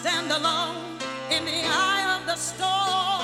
stand alone in the eye of the storm.